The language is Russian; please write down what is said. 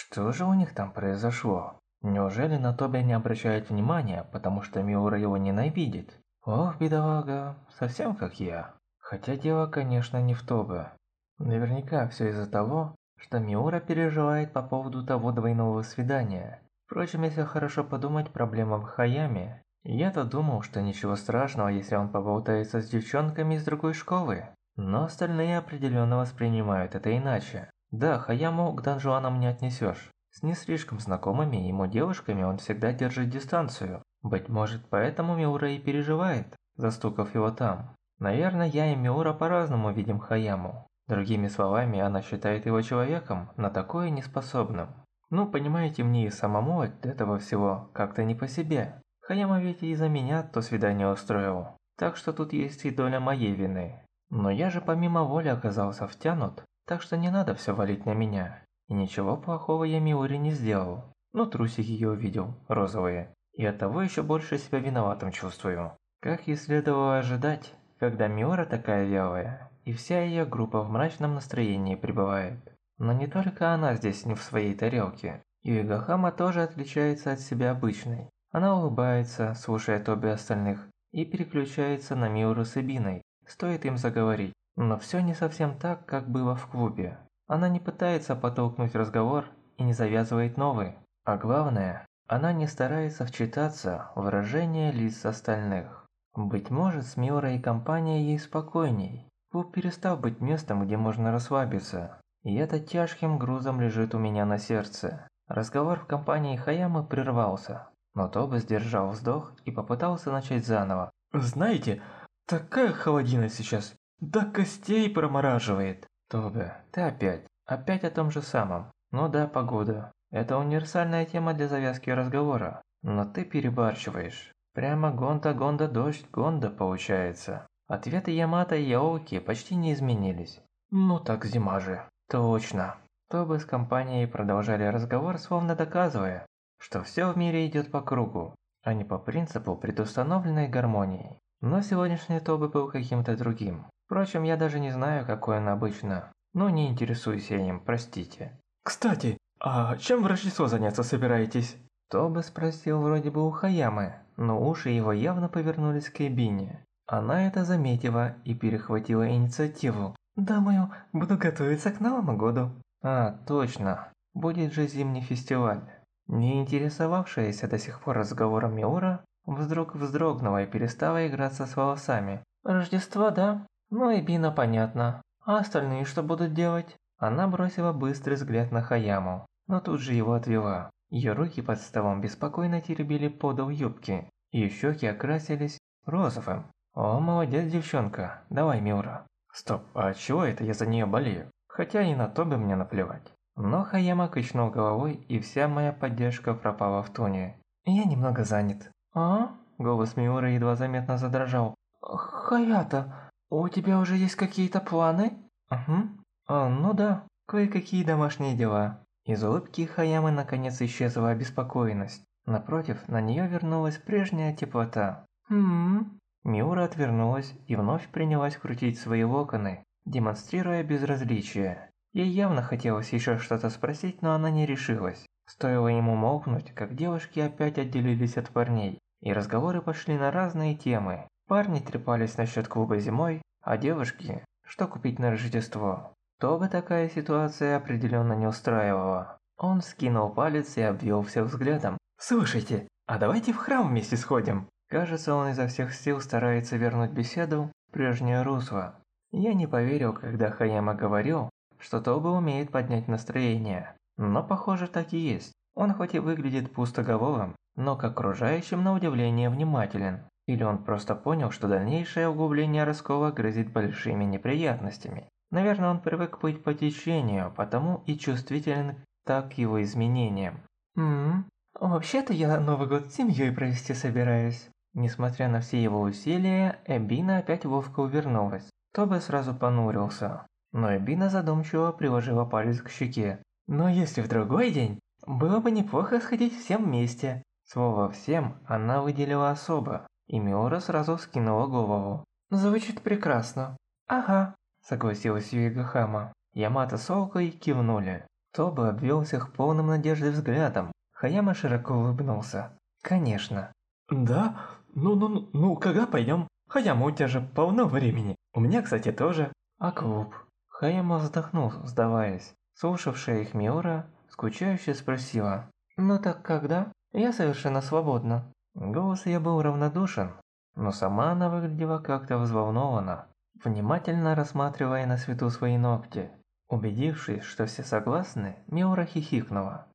Что же у них там произошло? Неужели на Тобе не обращают внимания, потому что Миура его ненавидит? Ох, бедолага, совсем как я. Хотя дело, конечно, не в Тобе. Наверняка все из-за того, что Миура переживает по поводу того двойного свидания. Впрочем, если хорошо подумать, проблема в Хаяме. Я-то думал, что ничего страшного, если он поболтается с девчонками из другой школы. Но остальные определенно воспринимают это иначе. Да, Хаяму к донжуанам не отнесешь. С не слишком знакомыми ему девушками он всегда держит дистанцию. Быть может, поэтому Миура и переживает, застукав его там. Наверное, я и Миура по-разному видим Хаяму. Другими словами, она считает его человеком, на такое неспособным. Ну, понимаете, мне и самому от этого всего как-то не по себе. Хаяма ведь и из-за меня то свидание устроил. Так что тут есть и доля моей вины. Но я же помимо воли оказался втянут, так что не надо все валить на меня. И ничего плохого я Миури не сделал. Ну, трусики я увидел, розовые. И оттого еще больше себя виноватым чувствую. Как и следовало ожидать, когда Миора такая вялая, и вся ее группа в мрачном настроении пребывает. Но не только она здесь не в своей тарелке. Юигахама тоже отличается от себя обычной. Она улыбается, слушая Тоби остальных, и переключается на Миуру с Эбиной, стоит им заговорить. Но все не совсем так, как было в клубе. Она не пытается подтолкнуть разговор и не завязывает новый. А главное, она не старается вчитаться в выражение лиц остальных. Быть может, с Миурой и компанией ей спокойней. Клуб перестал быть местом, где можно расслабиться. И это тяжким грузом лежит у меня на сердце. Разговор в компании Хаямы прервался, но Тоба сдержал вздох и попытался начать заново. «Знаете, такая холодина сейчас, до костей промораживает». Тобе, ты опять, опять о том же самом. Ну да, погода. Это универсальная тема для завязки разговора. Но ты перебарщиваешь. Прямо Гонда-Гонда дождь Гонда получается. Ответы Ямато и Яоки почти не изменились. Ну так зима же. Точно. Тобы с компанией продолжали разговор, словно доказывая, что все в мире идет по кругу, а не по принципу предустановленной гармонии. Но сегодняшний Тобы был каким-то другим. Впрочем, я даже не знаю, какой он обычно. Но не интересуюсь я им, простите. Кстати, а чем в Рождество заняться собираетесь? Тобы спросил вроде бы у Хаямы, но уши его явно повернулись к Эбине. Она это заметила и перехватила инициативу. Думаю, буду готовиться к Новому году. А, точно. Будет же зимний фестиваль. Не интересовавшаяся до сих пор разговором Миура, вдруг вздрогнула и перестала играться с волосами. Рождество, да? Ну и Бина понятно. А остальные что будут делать? Она бросила быстрый взгляд на Хаяму, но тут же его отвела. Ее руки под столом беспокойно теребили подол юбки. Ее щеки окрасились розовым. О, молодец, девчонка. Давай, Миура. Стоп, а чего это я за нее болею? Хотя и на то бы мне наплевать. Но Хаяма качнул головой, и вся моя поддержка пропала в тоне. Я немного занят. А? Голос Миуры едва заметно задрожал. Хаята, у тебя уже есть какие-то планы? Угу. А, ну да, кое-какие домашние дела. Из улыбки Хаямы наконец исчезла обеспокоенность. Напротив, на нее вернулась прежняя теплота. Хм. Миура отвернулась и вновь принялась крутить свои локоны, демонстрируя безразличие. Ей явно хотелось еще что-то спросить, но она не решилась. Стоило ему молкнуть, как девушки опять отделились от парней, и разговоры пошли на разные темы. Парни трепались насчет клуба зимой, а девушки, что купить на Рождество. То бы такая ситуация определенно не устраивала. Он скинул палец и обвел всех взглядом. «Слушайте, а давайте в храм вместе сходим?» Кажется, он изо всех сил старается вернуть беседу в прежнее русло. Я не поверил, когда Хаяма говорил, что Тоба умеет поднять настроение. Но похоже так и есть. Он хоть и выглядит пустоголовым, но к окружающим на удивление внимателен. Или он просто понял, что дальнейшее углубление раскола грозит большими неприятностями. Наверное, он привык быть по течению, потому и чувствителен так его изменениям. «Ммм, вообще-то я Новый год с семьей провести собираюсь». Несмотря на все его усилия, Эбина опять ловко увернулась. Тоби сразу понурился. Но Эбина задумчиво приложила палец к щеке. «Но если в другой день, было бы неплохо сходить всем вместе». Слово «всем» она выделила особо, и Миора сразу скинула голову. «Звучит прекрасно». «Ага», согласилась Юига Хама. Ямато с Олкой кивнули. Тоба обвел всех полным надежды взглядом. Хаяма широко улыбнулся. «Конечно». «Да? Ну, ну, когда пойдем? Хаяма, у тебя же полно времени. У меня, кстати, тоже». «А клуб?» Хаяма вздохнул, сдаваясь. Слушавшая их Миура, скучающе спросила. «Ну так когда? Я совершенно свободна». Голос ее был равнодушен, но сама она выглядела как-то взволнована, внимательно рассматривая на свету свои ногти. Убедившись, что все согласны, Миура хихикнула.